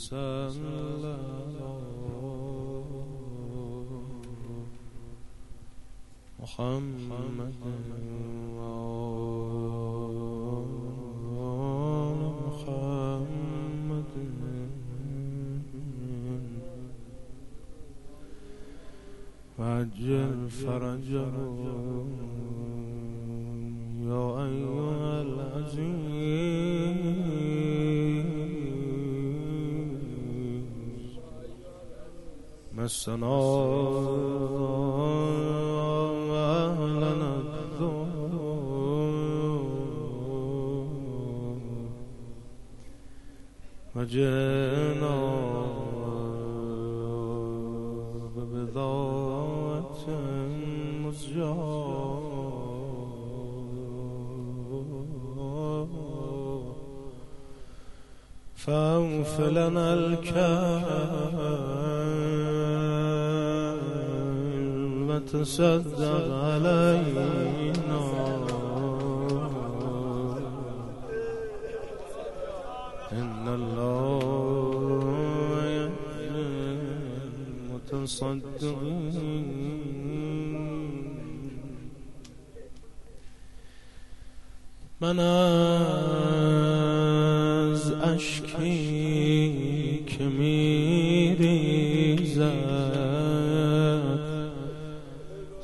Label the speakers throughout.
Speaker 1: وسلم محمد محمد وعجل فرجه يا أيها العزيز مسنا. وجئنا ببضاعة مزجاة. فأوف لنا الكيل وتصدق علينا. إن الله المتصدقين من از اشکی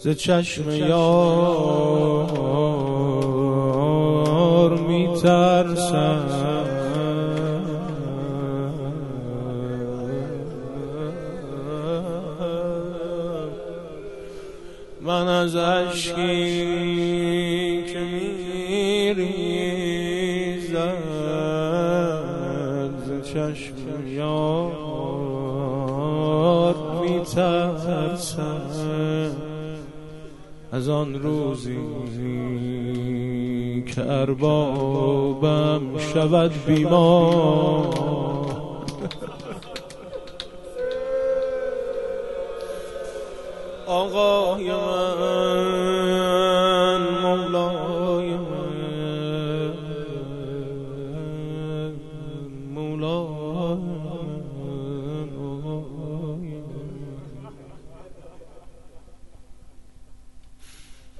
Speaker 1: ز چشم یار میترسم. من از اشکی که میریزد ز چشم یار میترسم. از آن روزی که اربابم شود بیمار. آقای من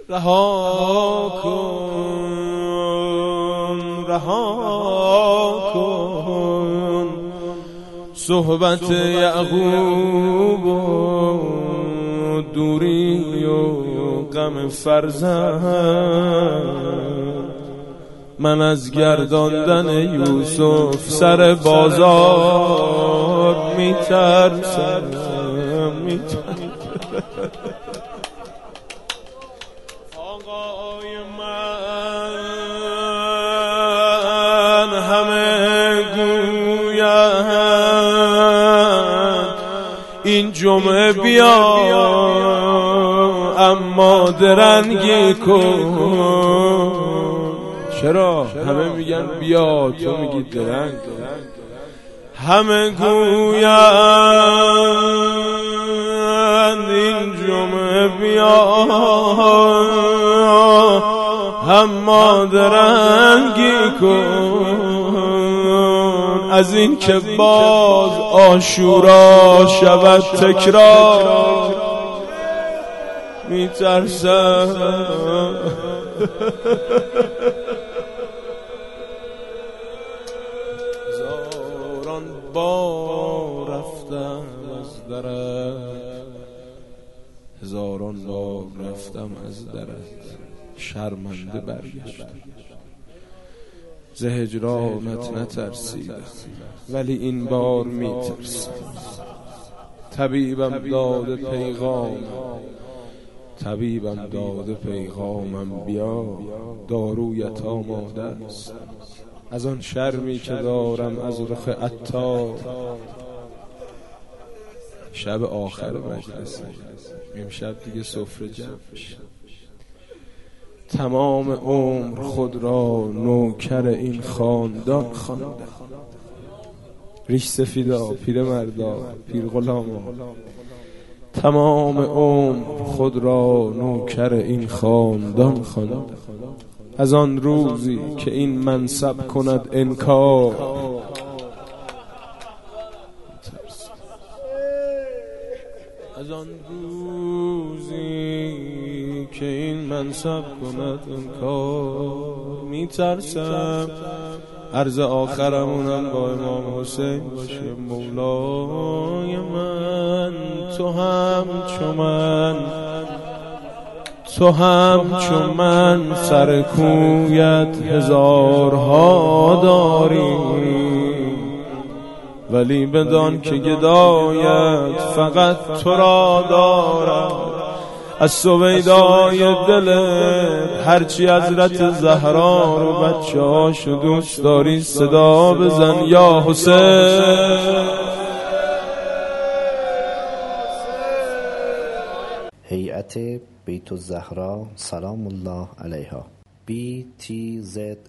Speaker 1: رها کن رها کن. صحبت یعقوب و دوری و غم فرزند. من از گرداندن یوسف سر بازار میترسم میترسم آقای من همه گویند. این جمعه بیا اما درنگی کن. چرا؟ همه میگن بیا تو میگی درنگ. همه گویند. اما درنگی کن. از این که باز آشورا شود تکرار. میترسم. هزاران بار رفتم از درت هزاران بار رفتم از درت شرمنده برگشتم ز هجرانت نترسیدم ولی این بار میترسم طبیبم داده پیغام طبیبم داده پیغامم. بیا دارویت آماده است. از آن شرمی که دارم از رخ عطار. شب آخر مجلس. امشب دیگه سفره جمع. تمام عمر خود را نوکر این خاندان. خواندم ریش سفیدا پیر مردا پیر غلاما. تمام عمر خود را نوکر این خاندان. خاند از آن روزی که این منصب کند انکار. از آن روزی که این منصب کند انکار. میترسم عرض آخرمونم با امام حسین باشه مولای من. تو هم چو من تو هم چو من. سر کویت هزارها داری ولی بدان که گدایت فقط تو را دارم. از سویدای دل هرچی حضرت زهرا رو بچه هاشو دوست داری صدا بزن یا حسین.
Speaker 2: هیئت بیت الزهرا سلام الله علیها. Btzs.ir